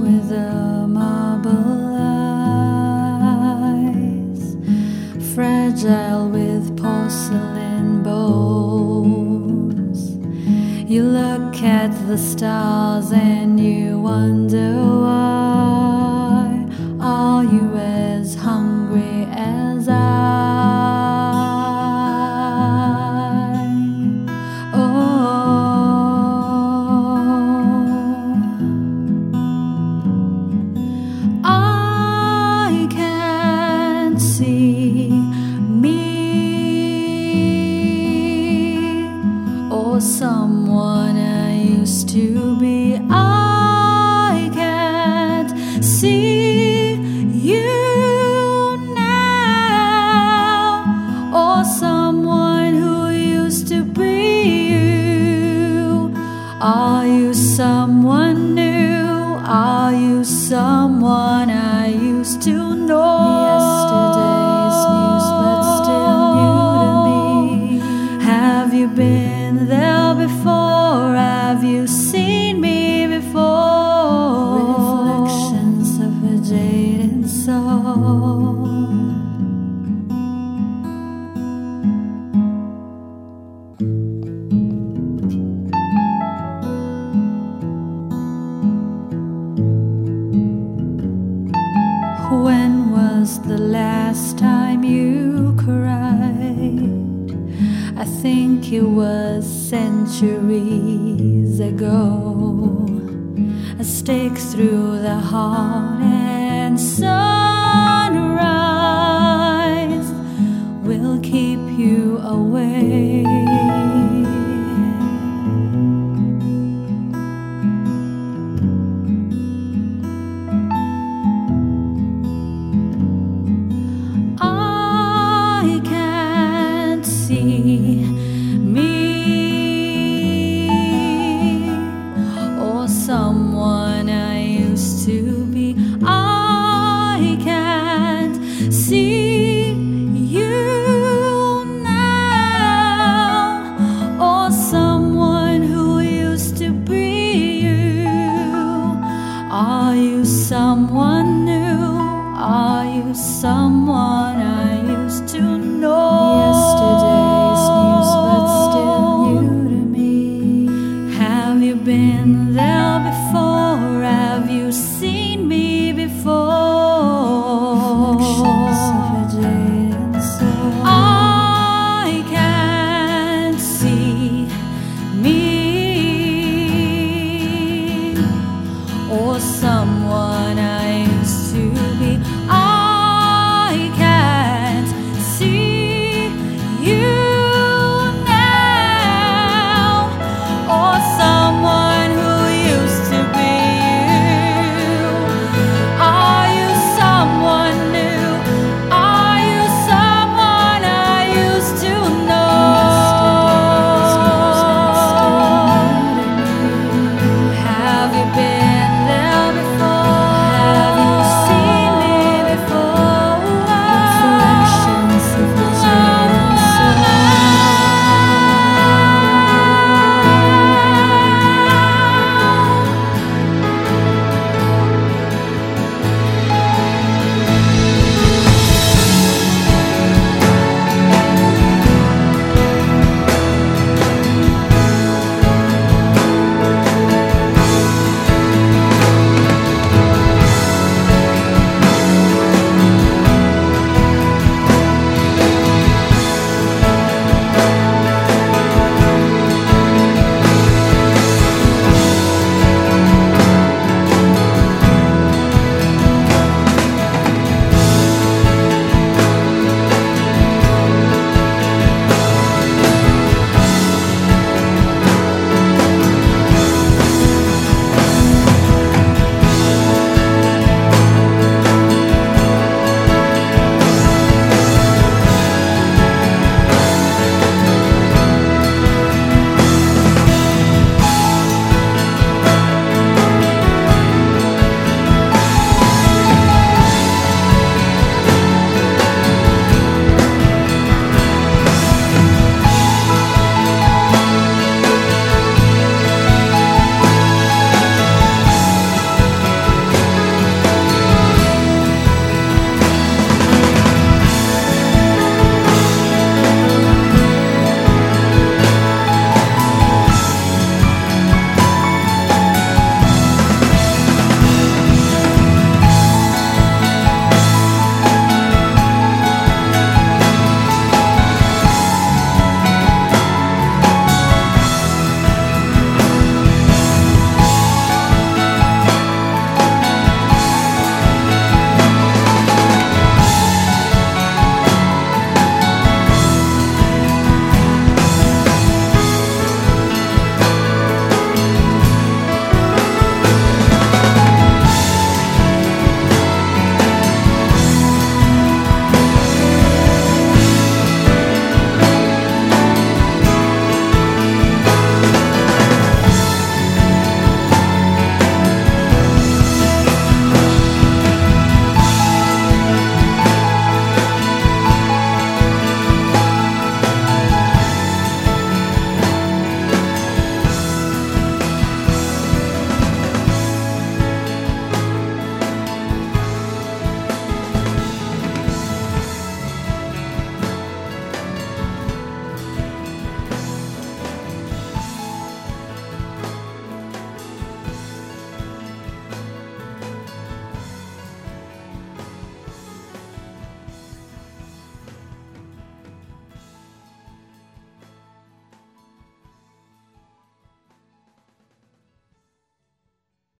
with the marble eyes, fragile with porcelain bones. You look at the stars and you wonder. Someone I used to be. I can't see you now or someone who used to be you. Are you someone new? Are you someone I used to know? Last time you cried? I think it was centuries ago. A stake through the heart and sunrise Have you been there before? Have you seen me before?